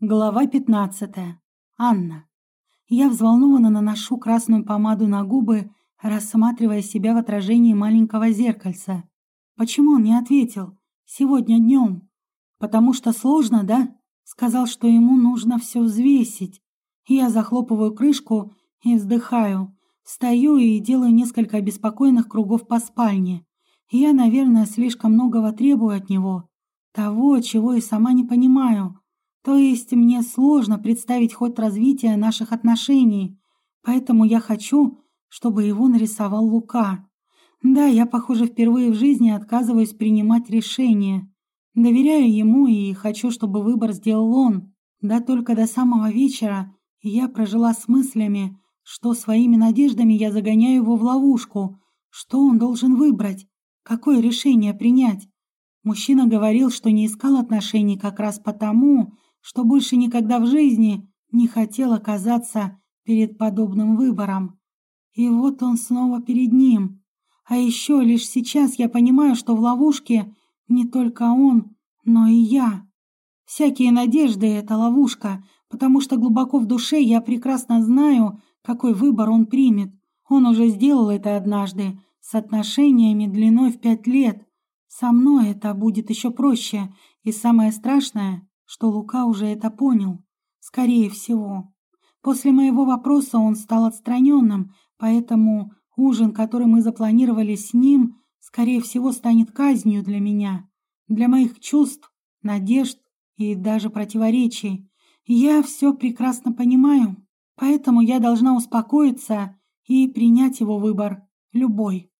Глава 15. Анна. Я взволнованно наношу красную помаду на губы, рассматривая себя в отражении маленького зеркальца. Почему он не ответил? Сегодня днем. Потому что сложно, да? Сказал, что ему нужно все взвесить. Я захлопываю крышку и вздыхаю. Встаю и делаю несколько обеспокоенных кругов по спальне. Я, наверное, слишком многого требую от него. Того, чего и сама не понимаю. То есть мне сложно представить ход развития наших отношений, поэтому я хочу, чтобы его нарисовал Лука. Да, я, похоже, впервые в жизни отказываюсь принимать решения. Доверяю ему и хочу, чтобы выбор сделал он. Да только до самого вечера я прожила с мыслями, что своими надеждами я загоняю его в ловушку. Что он должен выбрать? Какое решение принять? Мужчина говорил, что не искал отношений как раз потому, что больше никогда в жизни не хотел оказаться перед подобным выбором. И вот он снова перед ним. А еще лишь сейчас я понимаю, что в ловушке не только он, но и я. Всякие надежды — это ловушка, потому что глубоко в душе я прекрасно знаю, какой выбор он примет. Он уже сделал это однажды, с отношениями длиной в пять лет. Со мной это будет еще проще, и самое страшное, что Лука уже это понял. Скорее всего. После моего вопроса он стал отстраненным, поэтому ужин, который мы запланировали с ним, скорее всего, станет казнью для меня, для моих чувств, надежд и даже противоречий. Я все прекрасно понимаю, поэтому я должна успокоиться и принять его выбор, любой.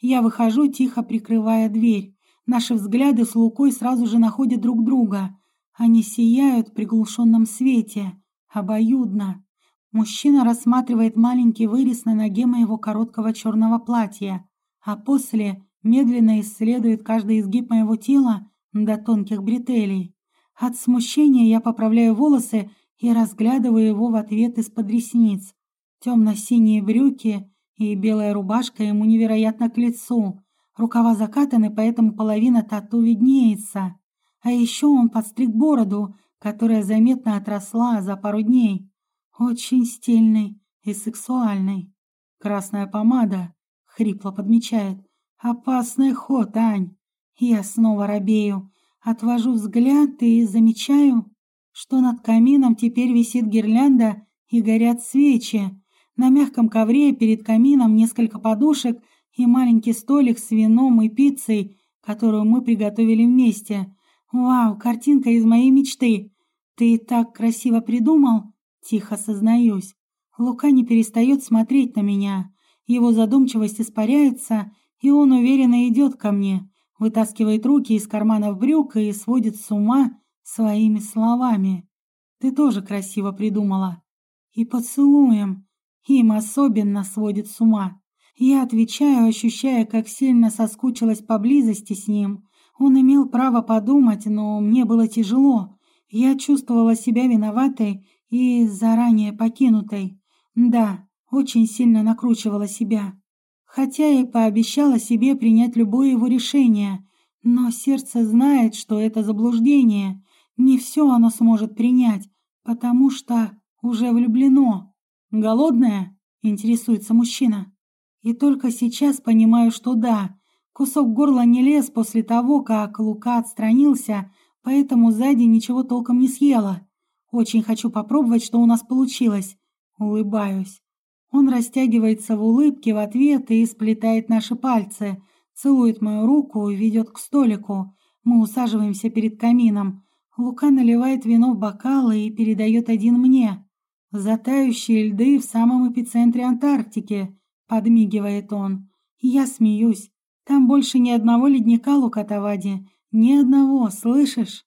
Я выхожу, тихо прикрывая дверь. Наши взгляды с Лукой сразу же находят друг друга. Они сияют в приглушенном свете, обоюдно. Мужчина рассматривает маленький вырез на ноге моего короткого черного платья, а после медленно исследует каждый изгиб моего тела до тонких бретелей. От смущения я поправляю волосы и разглядываю его в ответ из-под ресниц. Темно-синие брюки и белая рубашка ему невероятно к лицу. Рукава закатаны, поэтому половина тату виднеется. А еще он подстриг бороду, которая заметно отросла за пару дней. Очень стильный и сексуальный. Красная помада, хрипло подмечает. Опасный ход, Ань. Я снова робею. Отвожу взгляд и замечаю, что над камином теперь висит гирлянда и горят свечи. На мягком ковре перед камином несколько подушек и маленький столик с вином и пиццей, которую мы приготовили вместе. «Вау, картинка из моей мечты! Ты так красиво придумал!» Тихо сознаюсь. Лука не перестает смотреть на меня. Его задумчивость испаряется, и он уверенно идет ко мне, вытаскивает руки из карманов брюк и сводит с ума своими словами. «Ты тоже красиво придумала!» «И поцелуем!» Им особенно сводит с ума. Я отвечаю, ощущая, как сильно соскучилась поблизости с ним, он имел право подумать, но мне было тяжело. Я чувствовала себя виноватой и заранее покинутой. Да, очень сильно накручивала себя. Хотя и пообещала себе принять любое его решение, но сердце знает, что это заблуждение. Не все оно сможет принять, потому что уже влюблено. «Голодная?» – интересуется мужчина. И только сейчас понимаю, что да, Кусок горла не лез после того, как Лука отстранился, поэтому сзади ничего толком не съела. Очень хочу попробовать, что у нас получилось. Улыбаюсь. Он растягивается в улыбке в ответ и сплетает наши пальцы, целует мою руку и ведет к столику. Мы усаживаемся перед камином. Лука наливает вино в бокалы и передает один мне. «Затающие льды в самом эпицентре Антарктики», — подмигивает он. Я смеюсь. Там больше ни одного ледника, Лукатавади. Ни одного, слышишь?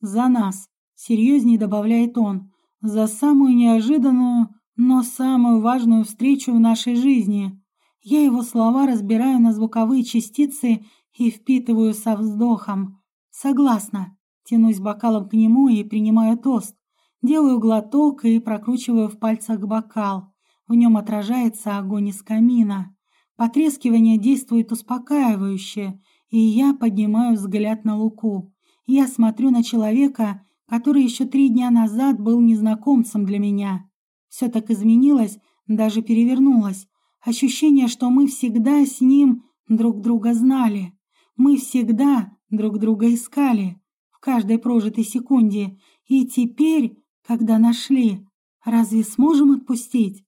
За нас, серьезней добавляет он. За самую неожиданную, но самую важную встречу в нашей жизни. Я его слова разбираю на звуковые частицы и впитываю со вздохом. Согласна. Тянусь бокалом к нему и принимаю тост. Делаю глоток и прокручиваю в пальцах бокал. В нем отражается огонь из камина. Потрескивание действует успокаивающе, и я поднимаю взгляд на Луку. Я смотрю на человека, который еще три дня назад был незнакомцем для меня. Все так изменилось, даже перевернулось. Ощущение, что мы всегда с ним друг друга знали. Мы всегда друг друга искали в каждой прожитой секунде. И теперь, когда нашли, разве сможем отпустить?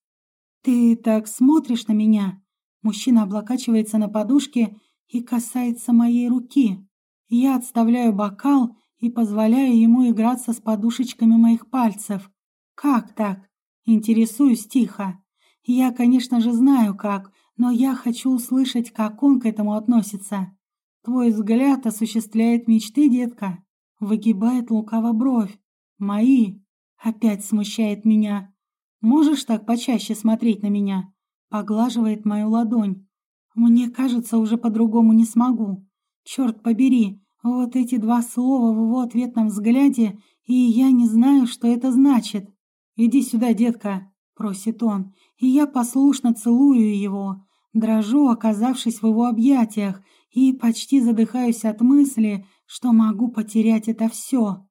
Ты так смотришь на меня? Мужчина облокачивается на подушке и касается моей руки. Я отставляю бокал и позволяю ему играться с подушечками моих пальцев. Как так? Интересуюсь тихо. Я, конечно же, знаю как, но я хочу услышать, как он к этому относится. Твой взгляд осуществляет мечты, детка. Выгибает лукаво бровь. Мои. Опять смущает меня. Можешь так почаще смотреть на меня? Поглаживает мою ладонь. Мне кажется, уже по-другому не смогу. Черт побери, вот эти два слова в его ответном взгляде, и я не знаю, что это значит. «Иди сюда, детка», — просит он, и я послушно целую его, дрожу, оказавшись в его объятиях, и почти задыхаюсь от мысли, что могу потерять это все.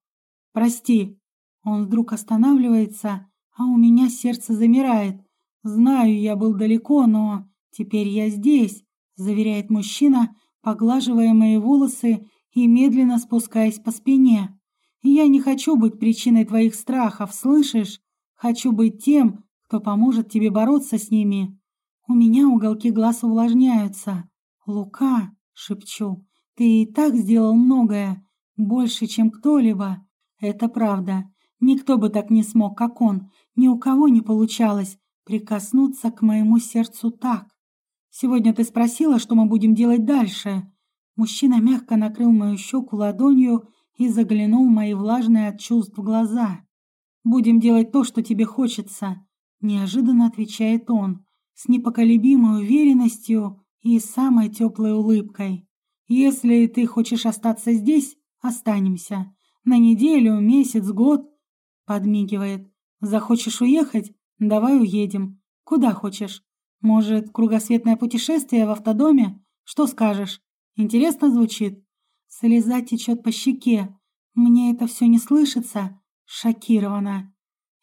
«Прости». Он вдруг останавливается, а у меня сердце замирает. Знаю, я был далеко, но теперь я здесь, заверяет мужчина, поглаживая мои волосы и медленно спускаясь по спине. Я не хочу быть причиной твоих страхов, слышишь? Хочу быть тем, кто поможет тебе бороться с ними. У меня уголки глаз увлажняются. Лука, шепчу, ты и так сделал многое, больше, чем кто-либо. Это правда. Никто бы так не смог, как он. Ни у кого не получалось прикоснуться к моему сердцу так. Сегодня ты спросила, что мы будем делать дальше. Мужчина мягко накрыл мою щеку ладонью и заглянул в мои влажные от чувств глаза. Будем делать то, что тебе хочется, неожиданно отвечает он, с непоколебимой уверенностью и самой теплой улыбкой. Если ты хочешь остаться здесь, останемся. На неделю, месяц, год, подмигивает. Захочешь уехать? Давай уедем. Куда хочешь? Может, кругосветное путешествие в автодоме? Что скажешь? Интересно звучит? Слеза течет по щеке. Мне это все не слышится. Шокирована.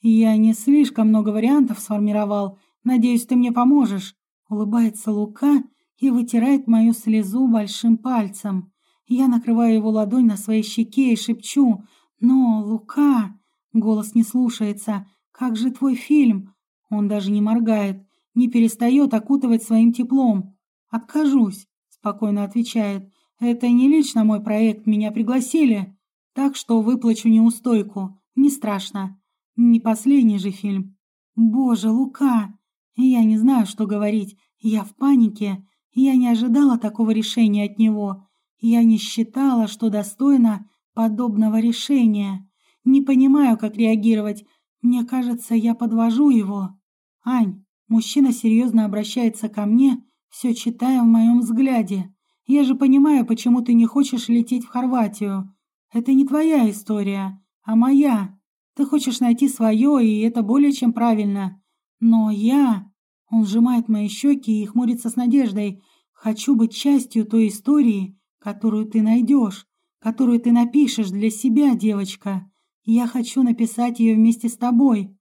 Я не слишком много вариантов сформировал. Надеюсь, ты мне поможешь. Улыбается Лука и вытирает мою слезу большим пальцем. Я накрываю его ладонь на своей щеке и шепчу. «Но, Лука...» Голос не слушается. «Как же твой фильм?» Он даже не моргает, не перестает окутывать своим теплом. «Откажусь», — спокойно отвечает. «Это не лично мой проект, меня пригласили, так что выплачу неустойку. Не страшно. Не последний же фильм. Боже, Лука! Я не знаю, что говорить. Я в панике. Я не ожидала такого решения от него. Я не считала, что достойна подобного решения. Не понимаю, как реагировать. Мне кажется, я подвожу его. Ань, мужчина серьезно обращается ко мне, все читая в моем взгляде. Я же понимаю, почему ты не хочешь лететь в Хорватию. Это не твоя история а моя. Ты хочешь найти свое, и это более чем правильно. Но я...» Он сжимает мои щеки и хмурится с надеждой. «Хочу быть частью той истории, которую ты найдешь, которую ты напишешь для себя, девочка. Я хочу написать ее вместе с тобой».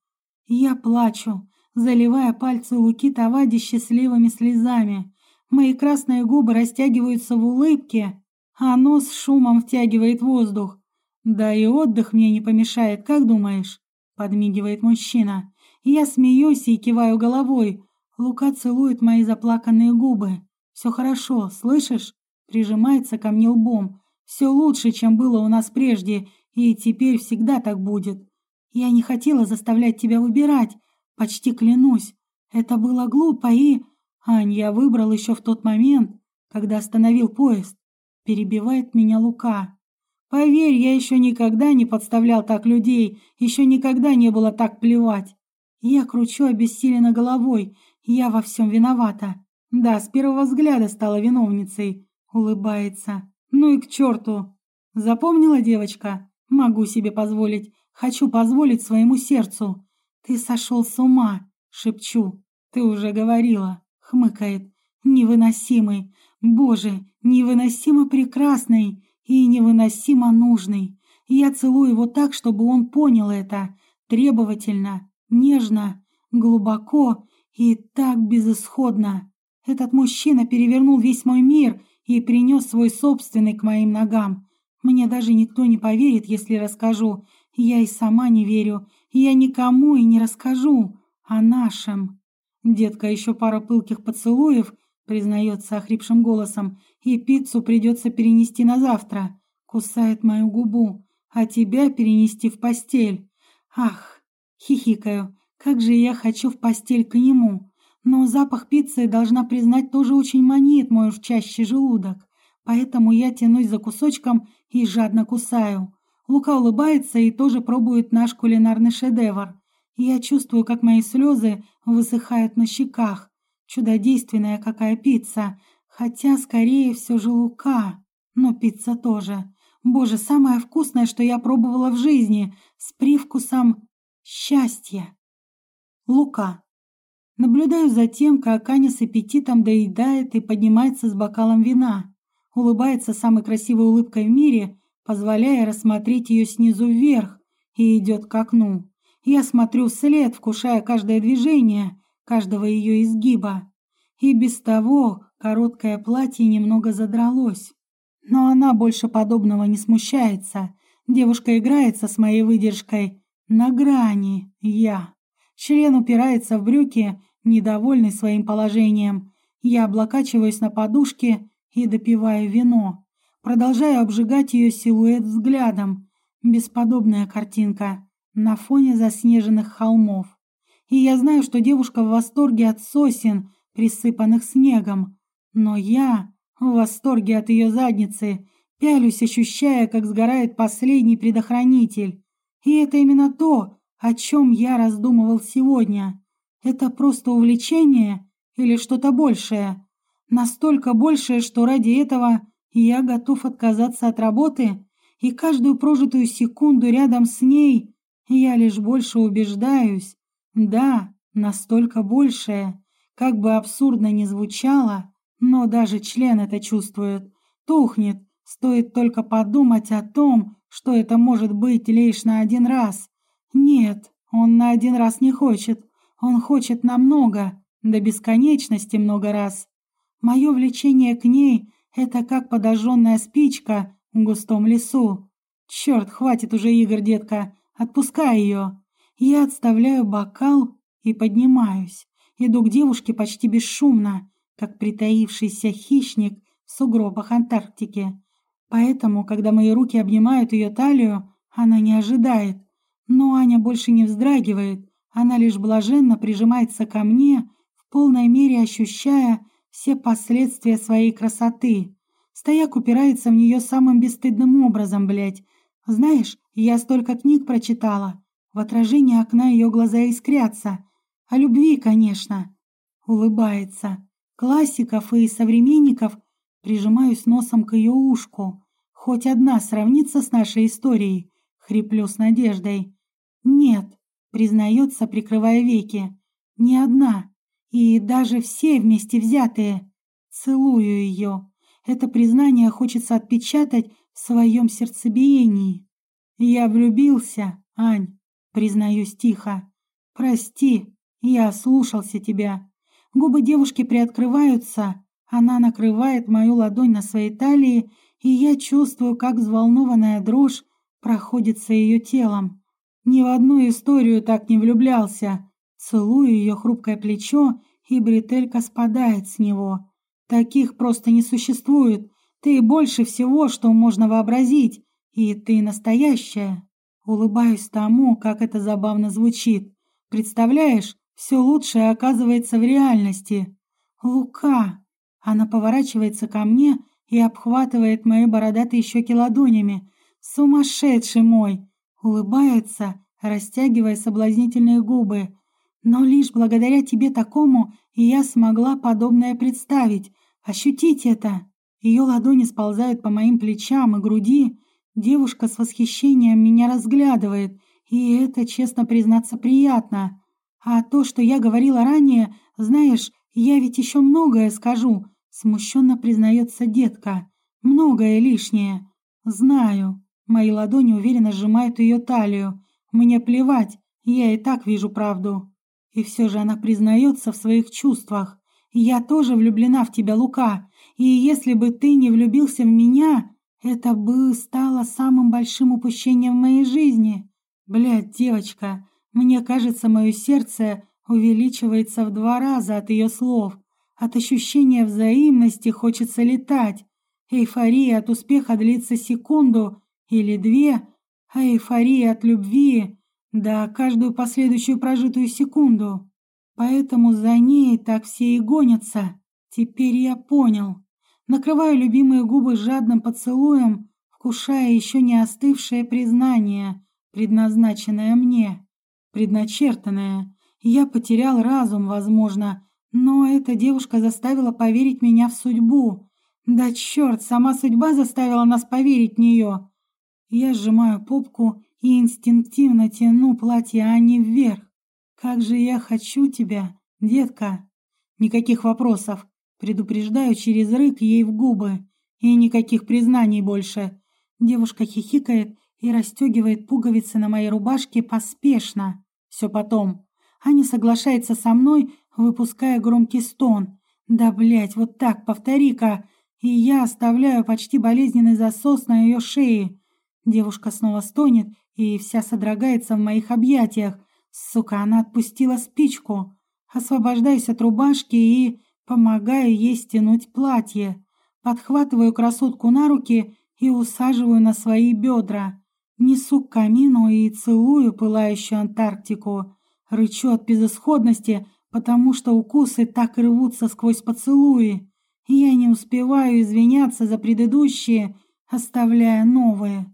Я плачу, заливая пальцы Луки Тавади счастливыми слезами. Мои красные губы растягиваются в улыбке, а нос шумом втягивает воздух. «Да и отдых мне не помешает, как думаешь?» — подмигивает мужчина. Я смеюсь и киваю головой. Лука целует мои заплаканные губы. «Все хорошо, слышишь?» Прижимается ко мне лбом. «Все лучше, чем было у нас прежде, и теперь всегда так будет. Я не хотела заставлять тебя выбирать, почти клянусь. Это было глупо и...» «Ань, я выбрал еще в тот момент, когда остановил поезд». Перебивает меня Лука. Поверь, я еще никогда не подставлял так людей, еще никогда не было так плевать. Я кручу обессиленно головой, я во всем виновата. Да, с первого взгляда стала виновницей. Улыбается. Ну и к черту. Запомнила девочка? Могу себе позволить. Хочу позволить своему сердцу. Ты сошел с ума, шепчу. Ты уже говорила. Хмыкает. Невыносимый. Боже, невыносимо прекрасный и невыносимо нужный. Я целую его так, чтобы он понял это. Требовательно, нежно, глубоко и так безысходно. Этот мужчина перевернул весь мой мир и принес свой собственный к моим ногам. Мне даже никто не поверит, если расскажу. Я и сама не верю. Я никому и не расскажу о нашем. Детка, еще пара пылких поцелуев, признается охрипшим голосом, и пиццу придется перенести на завтра. Кусает мою губу, а тебя перенести в постель. Ах, хихикаю, как же я хочу в постель к нему. Но запах пиццы, должна признать, тоже очень манит мой урчащий желудок. Поэтому я тянусь за кусочком и жадно кусаю. Лука улыбается и тоже пробует наш кулинарный шедевр. Я чувствую, как мои слезы высыхают на щеках. Чудодейственная какая пицца. Хотя, скорее, все же Лука. Но пицца тоже. Боже, самое вкусное, что я пробовала в жизни. С привкусом счастья. Лука. Наблюдаю за тем, как Аня с аппетитом доедает и поднимается с бокалом вина. Улыбается самой красивой улыбкой в мире, позволяя рассмотреть ее снизу вверх, и идет к окну. Я смотрю вслед, вкушая каждое движение, каждого ее изгиба. И без того короткое платье немного задралось. Но она больше подобного не смущается. Девушка играется с моей выдержкой. На грани я. Член упирается в брюки, недовольный своим положением. Я облокачиваюсь на подушке и допиваю вино. Продолжаю обжигать ее силуэт взглядом. Бесподобная картинка на фоне заснеженных холмов. И я знаю, что девушка в восторге от сосен, присыпанных снегом. Но я в восторге от ее задницы, пялюсь, ощущая, как сгорает последний предохранитель. И это именно то, о чем я раздумывал сегодня. Это просто увлечение или что-то большее? Настолько большее, что ради этого я готов отказаться от работы, и каждую прожитую секунду рядом с ней я лишь больше убеждаюсь, да, настолько большее, как бы абсурдно ни звучало, но даже член это чувствует, тухнет, стоит только подумать о том, что это может быть лишь на один раз. Нет, он на один раз не хочет, он хочет намного, до бесконечности много раз. Мое влечение к ней — это как подожженная спичка в густом лесу. Черт, хватит уже игр, детка, Отпускай ее. Я отставляю бокал и поднимаюсь. Иду к девушке почти бесшумно, как притаившийся хищник в сугробах Антарктики. Поэтому, когда мои руки обнимают ее талию, она не ожидает. Но Аня больше не вздрагивает, она лишь блаженно прижимается ко мне, в полной мере ощущая все последствия своей красоты. Стояк упирается в нее самым бесстыдным образом, блядь, знаешь, я столько книг прочитала. В отражении окна ее глаза искрятся. О любви, конечно. Улыбается. Классиков и современников прижимаюсь носом к ее ушку. Хоть одна сравнится с нашей историей. Хриплю с надеждой. Нет, признается, прикрывая веки. Ни одна. И даже все вместе взятые. Целую ее. Это признание хочется отпечатать в своем сердцебиении. Я влюбился, Ань, признаюсь тихо. Прости, я слушался тебя. Губы девушки приоткрываются, она накрывает мою ладонь на своей талии, и я чувствую, как взволнованная дрожь проходится ее телом. Ни в одну историю так не влюблялся. Целую ее хрупкое плечо, и бретелька спадает с него. Таких просто не существует. Ты больше всего, что можно вообразить, и ты настоящая. Улыбаюсь тому, как это забавно звучит. Представляешь, все лучшее оказывается в реальности. Лука. Она поворачивается ко мне и обхватывает мои бородатые щеки ладонями. Сумасшедший мой! Улыбается, растягивая соблазнительные губы. Но лишь благодаря тебе такому я смогла подобное представить, ощутить это. Ее ладони сползают по моим плечам и груди. Девушка с восхищением меня разглядывает, и это, честно признаться, приятно. А то, что я говорила ранее, знаешь, я ведь еще многое скажу, смущенно признается детка. Многое лишнее. Знаю. Мои ладони уверенно сжимают ее талию. Мне плевать, я и так вижу правду. И все же она признается в своих чувствах. Я тоже влюблена в тебя, Лука. И если бы ты не влюбился в меня, это бы стало самым большим упущением в моей жизни. Блядь, девочка, мне кажется, мое сердце увеличивается в два раза от ее слов. От ощущения взаимности хочется летать. Эйфория от успеха длится секунду или две, а эйфория от любви — да каждую последующую прожитую секунду. Поэтому за ней так все и гонятся. Теперь я понял. Накрываю любимые губы жадным поцелуем, вкушая еще не остывшее признание, предназначенное мне, предначертанное. Я потерял разум, возможно, но эта девушка заставила поверить меня в судьбу. Да черт, сама судьба заставила нас поверить в нее. Я сжимаю попку и инстинктивно тяну платье Ани вверх. Как же я хочу тебя, детка. Никаких вопросов. Предупреждаю через рык ей в губы. И никаких признаний больше. Девушка хихикает и расстегивает пуговицы на моей рубашке поспешно. Все потом. Аня соглашается со мной, выпуская громкий стон. «Да, блядь, вот так, повтори-ка!» И я оставляю почти болезненный засос на ее шее. Девушка снова стонет и вся содрогается в моих объятиях. Сука, она отпустила спичку. Освобождаюсь от рубашки и помогаю ей стянуть платье. Подхватываю красотку на руки и усаживаю на свои бедра. Несу к камину и целую пылающую Антарктику. Рычу от безысходности, потому что укусы так рвутся сквозь поцелуи. Я не успеваю извиняться за предыдущие, оставляя новые.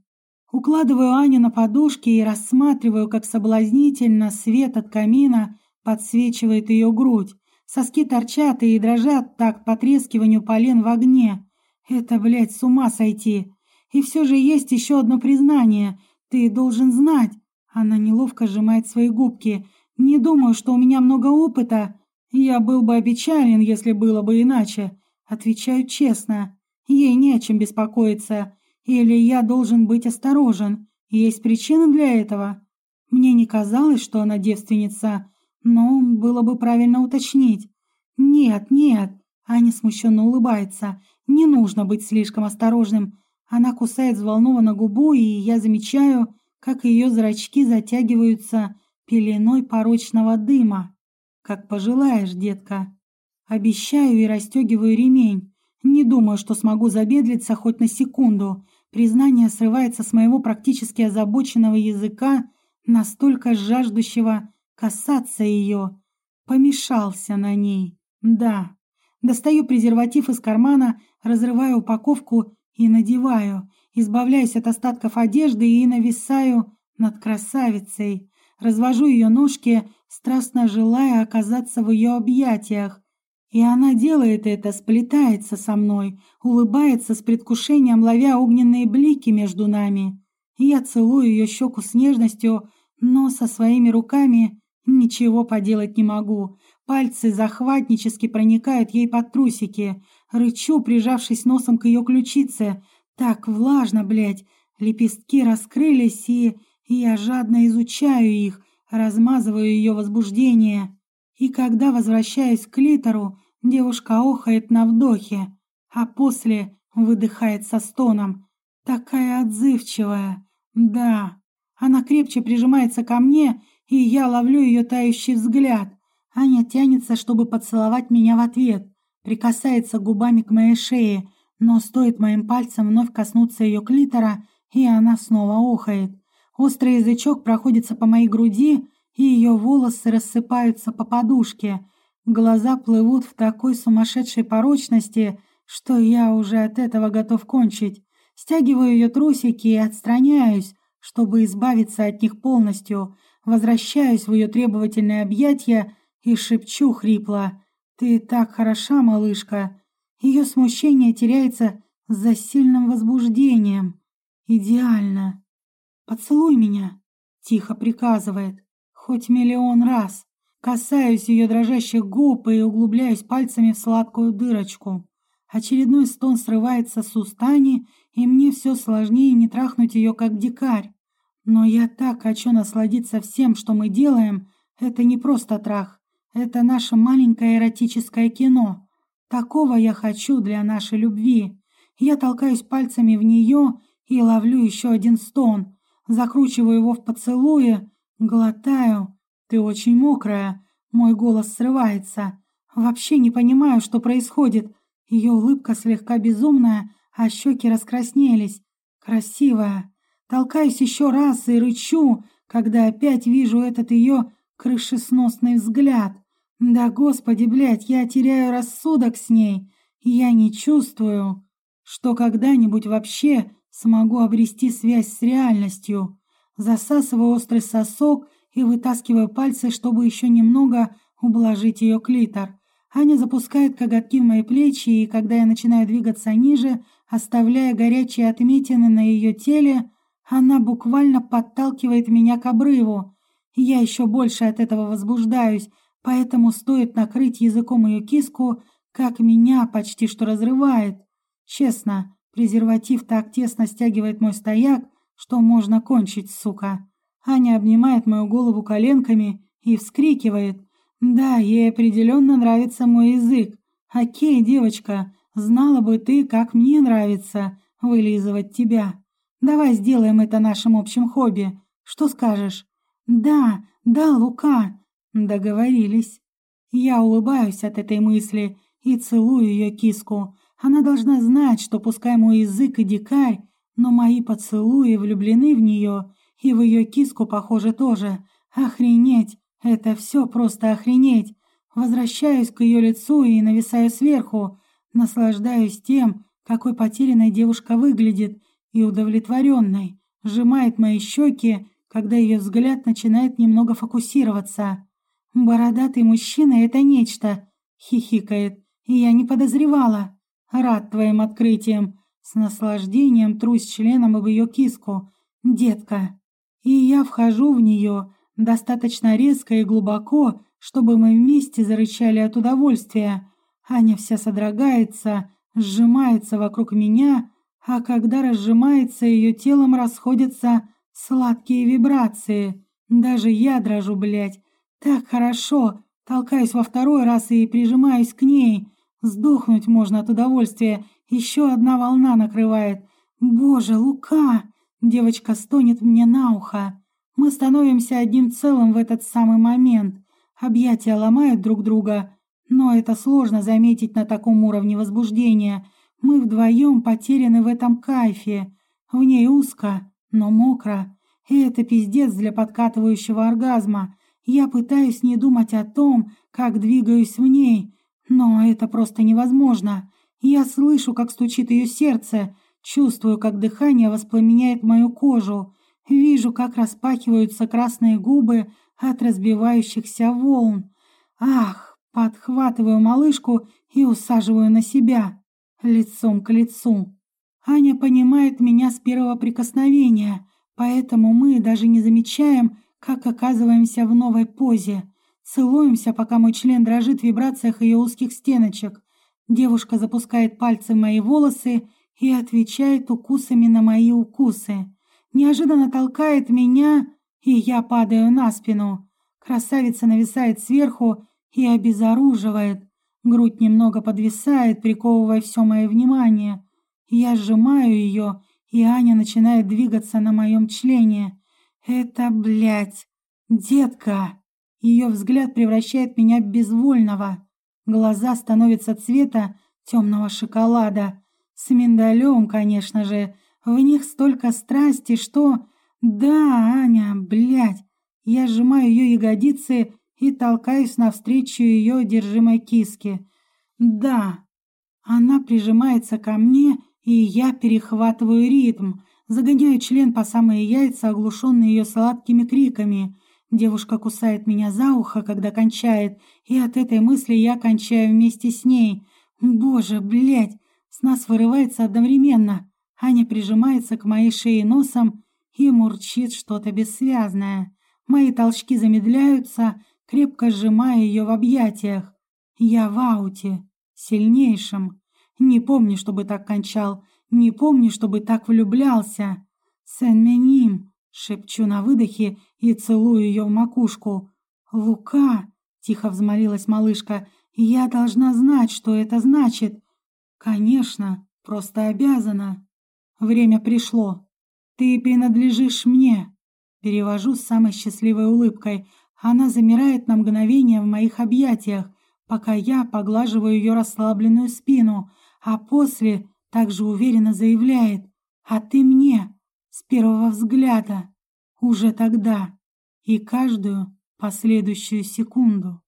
Укладываю Аню на подушки и рассматриваю, как соблазнительно свет от камина подсвечивает ее грудь. Соски торчат и дрожат так потрескиванию полен в огне. Это, блядь, с ума сойти. И все же есть еще одно признание. Ты должен знать. Она неловко сжимает свои губки. Не думаю, что у меня много опыта. Я был бы опечален, если было бы иначе. Отвечаю честно. Ей не о чем беспокоиться. Или я должен быть осторожен? Есть причины для этого? Мне не казалось, что она девственница, но было бы правильно уточнить. Нет, нет. Аня смущенно улыбается. Не нужно быть слишком осторожным. Она кусает взволнованно губу, и я замечаю, как ее зрачки затягиваются пеленой порочного дыма. Как пожелаешь, детка. Обещаю и расстегиваю ремень. Не думаю, что смогу замедлиться хоть на секунду. Признание срывается с моего практически озабоченного языка, настолько жаждущего касаться ее. Помешался на ней. Да. Достаю презерватив из кармана, разрываю упаковку и надеваю, избавляюсь от остатков одежды и нависаю над красавицей. Развожу ее ножки, страстно желая оказаться в ее объятиях, и она делает это, сплетается со мной, улыбается с предвкушением, ловя огненные блики между нами. Я целую ее щеку с нежностью, но со своими руками ничего поделать не могу. Пальцы захватнически проникают ей под трусики. Рычу, прижавшись носом к ее ключице. Так влажно, блядь. Лепестки раскрылись, и я жадно изучаю их, размазываю ее возбуждение. И когда возвращаюсь к литеру, девушка охает на вдохе, а после выдыхает со стоном. Такая отзывчивая. Да, она крепче прижимается ко мне, и я ловлю ее тающий взгляд. Аня тянется, чтобы поцеловать меня в ответ, прикасается губами к моей шее, но стоит моим пальцем вновь коснуться ее клитора, и она снова охает. Острый язычок проходится по моей груди, и ее волосы рассыпаются по подушке. Глаза плывут в такой сумасшедшей порочности, что я уже от этого готов кончить. Стягиваю ее трусики и отстраняюсь, чтобы избавиться от них полностью. Возвращаюсь в ее требовательное объятие и шепчу хрипло. «Ты так хороша, малышка!» Ее смущение теряется за сильным возбуждением. «Идеально!» «Поцелуй меня!» — тихо приказывает хоть миллион раз. Касаюсь ее дрожащих губ и углубляюсь пальцами в сладкую дырочку. Очередной стон срывается с устани, и мне все сложнее не трахнуть ее как дикарь. Но я так хочу насладиться всем, что мы делаем. Это не просто трах. Это наше маленькое эротическое кино. Такого я хочу для нашей любви. Я толкаюсь пальцами в нее и ловлю еще один стон. Закручиваю его в поцелуе, глотаю. Ты очень мокрая. Мой голос срывается. Вообще не понимаю, что происходит. Ее улыбка слегка безумная, а щеки раскраснелись. Красивая. Толкаюсь еще раз и рычу, когда опять вижу этот ее крышесносный взгляд. Да, господи, блядь, я теряю рассудок с ней. Я не чувствую, что когда-нибудь вообще смогу обрести связь с реальностью. Засасываю острый сосок и вытаскиваю пальцы, чтобы еще немного ублажить ее клитор. Аня запускает коготки в мои плечи, и когда я начинаю двигаться ниже, оставляя горячие отметины на ее теле, она буквально подталкивает меня к обрыву. Я еще больше от этого возбуждаюсь, поэтому стоит накрыть языком ее киску, как меня почти что разрывает. Честно, презерватив так тесно стягивает мой стояк, что можно кончить, сука. Аня обнимает мою голову коленками и вскрикивает – да, ей определенно нравится мой язык. Окей, девочка, знала бы ты, как мне нравится вылизывать тебя. Давай сделаем это нашим общим хобби. Что скажешь? Да, да, Лука. Договорились. Я улыбаюсь от этой мысли и целую ее киску. Она должна знать, что пускай мой язык и дикарь, но мои поцелуи влюблены в нее, и в ее киску, похоже, тоже. Охренеть! Это все просто охренеть. Возвращаюсь к ее лицу и нависаю сверху, наслаждаюсь тем, какой потерянной девушка выглядит, и удовлетворенной, сжимает мои щеки, когда ее взгляд начинает немного фокусироваться. «Бородатый мужчина — это нечто!» — хихикает. «И я не подозревала. Рад твоим открытиям!» С наслаждением трусь членом об ее киску. «Детка!» И я вхожу в нее, Достаточно резко и глубоко, чтобы мы вместе зарычали от удовольствия. Аня вся содрогается, сжимается вокруг меня, а когда разжимается, ее телом расходятся сладкие вибрации. Даже я дрожу, блядь. Так хорошо. Толкаюсь во второй раз и прижимаюсь к ней. Сдохнуть можно от удовольствия. Еще одна волна накрывает. Боже, Лука! Девочка стонет мне на ухо. Мы становимся одним целым в этот самый момент. Объятия ломают друг друга, но это сложно заметить на таком уровне возбуждения. Мы вдвоем потеряны в этом кайфе. В ней узко, но мокро. И это пиздец для подкатывающего оргазма. Я пытаюсь не думать о том, как двигаюсь в ней, но это просто невозможно. Я слышу, как стучит ее сердце, чувствую, как дыхание воспламеняет мою кожу. Вижу, как распахиваются красные губы от разбивающихся волн. Ах, подхватываю малышку и усаживаю на себя, лицом к лицу. Аня понимает меня с первого прикосновения, поэтому мы даже не замечаем, как оказываемся в новой позе. Целуемся, пока мой член дрожит в вибрациях ее узких стеночек. Девушка запускает пальцы в мои волосы и отвечает укусами на мои укусы неожиданно толкает меня, и я падаю на спину. Красавица нависает сверху и обезоруживает. Грудь немного подвисает, приковывая все мое внимание. Я сжимаю ее, и Аня начинает двигаться на моем члене. Это, блядь, детка. Ее взгляд превращает меня в безвольного. Глаза становятся цвета темного шоколада. С миндалем, конечно же, в них столько страсти, что... Да, Аня, блядь. Я сжимаю ее ягодицы и толкаюсь навстречу ее одержимой киске. Да. Она прижимается ко мне, и я перехватываю ритм. Загоняю член по самые яйца, оглушенный ее сладкими криками. Девушка кусает меня за ухо, когда кончает, и от этой мысли я кончаю вместе с ней. Боже, блядь, с нас вырывается одновременно. Аня прижимается к моей шее носом и мурчит что-то бессвязное. Мои толчки замедляются, крепко сжимая ее в объятиях. Я в ауте, сильнейшем. Не помню, чтобы так кончал. Не помню, чтобы так влюблялся. Сен-Меним, шепчу на выдохе и целую ее в макушку. Лука, тихо взмолилась малышка, я должна знать, что это значит. Конечно, просто обязана. Время пришло. Ты принадлежишь мне. Перевожу с самой счастливой улыбкой. Она замирает на мгновение в моих объятиях, пока я поглаживаю ее расслабленную спину, а после также уверенно заявляет «А ты мне!» с первого взгляда, уже тогда и каждую последующую секунду.